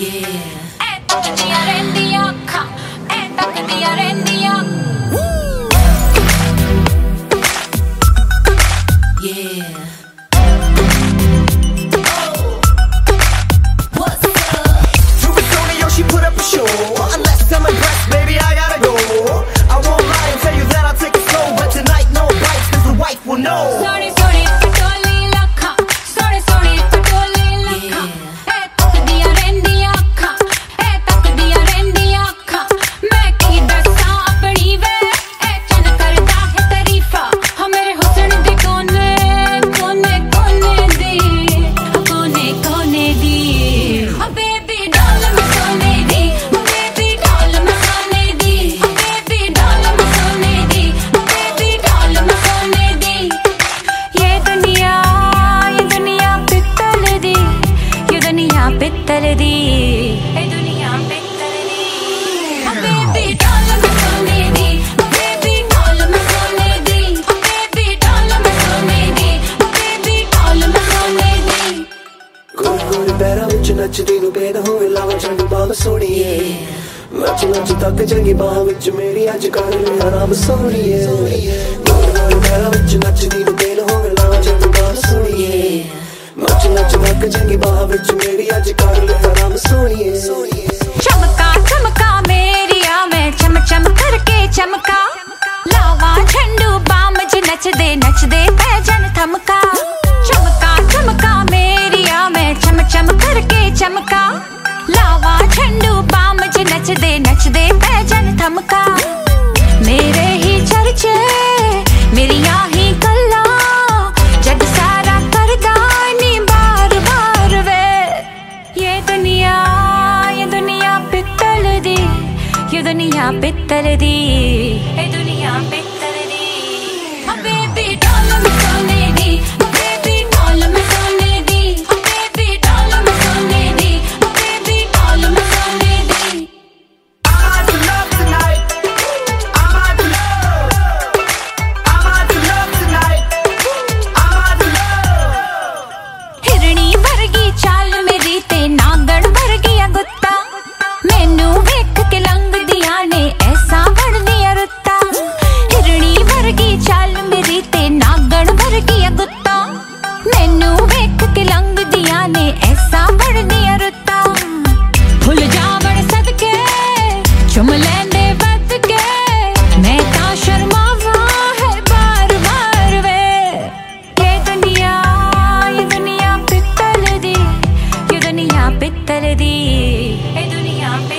Yeah. ਦੁਨੀਆ ਪਿੱਤਲ ਦੀ ਹੋਵੇ ਚੰਗੀ ਬਾਹ ਵਿੱਚ ਮੇਰੀ ਅੱਜ ਕਰ ਲਿਆ ਰੱਬ ਸੋਣੀਏ ਕੋਈ ਕੋਈ ਵਿੱਚ ਨੱਚਦੀ ਨੂੰ ਬੇਦ ਹੋਵੇ ਲਾਵਾ ਚੰਡ ਬਾਬ ਸੋਣੀਏ पैजन चमका चमका मेरिया मैं, चम चम करके चमका। लावा झंडू बाम ज नचदे नचदे पैजन थमका। मेरे ही चर्चे मेरिया ही सारा करदा बार बार ये दुनिया ये दुनिया पित्तल दी, ये दुनिया पित्तल दी। ये दुनिया तर दिए। दुनिया पे